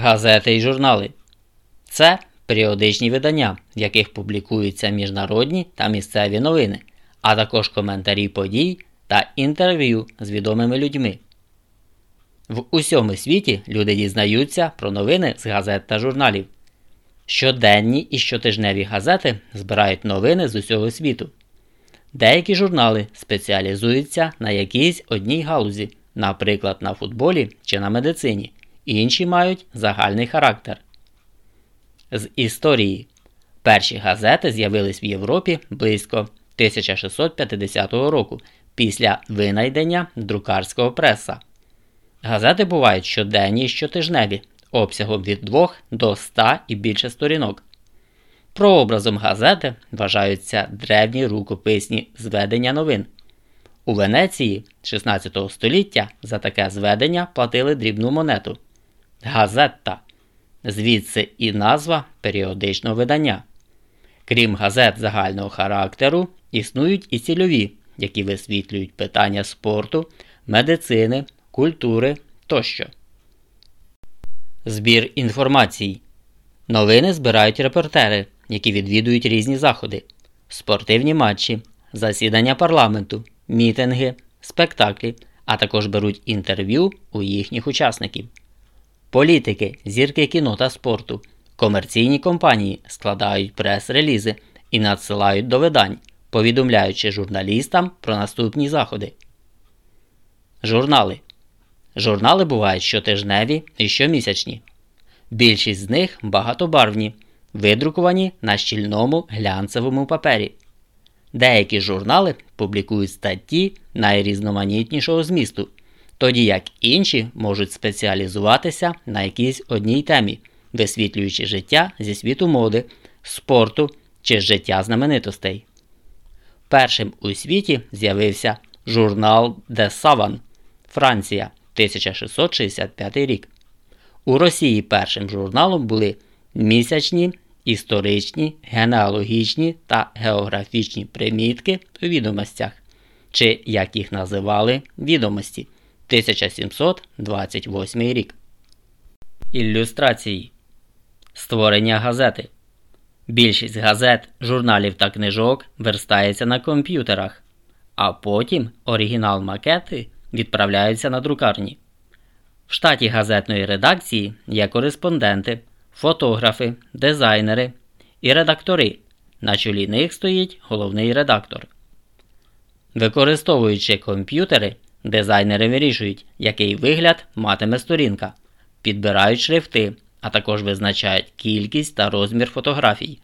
Газети і журнали це періодичні видання, в яких публікуються міжнародні та місцеві новини, а також коментарі подій та інтерв'ю з відомими людьми. В усьому світі люди дізнаються про новини з газет та журналів. Щоденні і щотижневі газети збирають новини з усього світу. Деякі журнали спеціалізуються на якійсь одній галузі, наприклад, на футболі чи на медицині, інші мають загальний характер. З історії перші газети з'явились в Європі близько 1650 року після винайдення друкарського преса. Газети бувають щоденні і щотижневі, обсягом від 2 до 100 і більше сторінок. Прообразом газети вважаються древні рукописні зведення новин. У Венеції 16 століття за таке зведення платили дрібну монету газетта, звідси і назва періодичного видання. Крім газет загального характеру, існують і цільові, які висвітлюють питання спорту, медицини, культури тощо. Збір інформації. Новини збирають репортери, які відвідують різні заходи, спортивні матчі, засідання парламенту, мітинги, спектаклі, а також беруть інтерв'ю у їхніх учасників. Політики, зірки кіно та спорту, комерційні компанії складають прес-релізи і надсилають до видань, повідомляючи журналістам про наступні заходи. Журнали. Журнали бувають щотижневі і щомісячні. Більшість з них багатобарвні, видруковані на щільному глянцевому папері. Деякі журнали публікують статті найрізноманітнішого змісту, тоді як інші можуть спеціалізуватися на якійсь одній темі, висвітлюючи життя зі світу моди, спорту чи життя знаменитостей. Першим у світі з'явився журнал De Savant, Франція 1665 рік. У Росії першим журналом були місячні, історичні, генеалогічні та географічні примітки у відомостях, чи, як їх називали, відомості 1728 рік. Ілюстрації Створення газети. Більшість газет, журналів та книжок верстається на комп'ютерах, а потім оригінал макети відправляються на друкарні. В штаті газетної редакції є кореспонденти, фотографи, дизайнери і редактори. На чолі них стоїть головний редактор. Використовуючи комп'ютери, дизайнери вирішують, який вигляд матиме сторінка, підбирають шрифти, а також визначають кількість та розмір фотографій.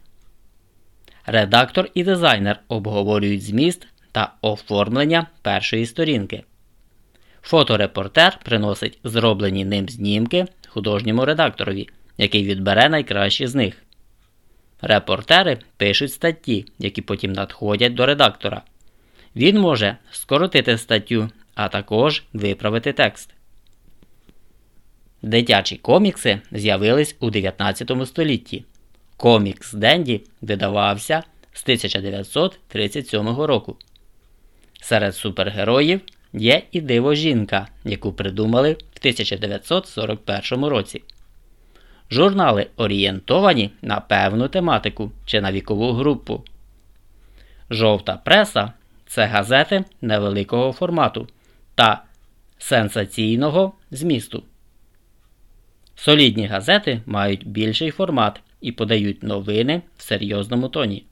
Редактор і дизайнер обговорюють зміст та оформлення першої сторінки. Фоторепортер приносить зроблені ним знімки художньому редакторові, який відбере найкращі з них. Репортери пишуть статті, які потім надходять до редактора. Він може скоротити статтю, а також виправити текст. Дитячі комікси з'явились у 19 столітті. Комікс Денді видавався з 1937 року. Серед супергероїв є і диво жінка, яку придумали в 1941 році. Журнали орієнтовані на певну тематику чи на вікову групу. Жовта преса це газети невеликого формату та сенсаційного змісту. Солідні газети мають більший формат і подають новини в серйозному тоні.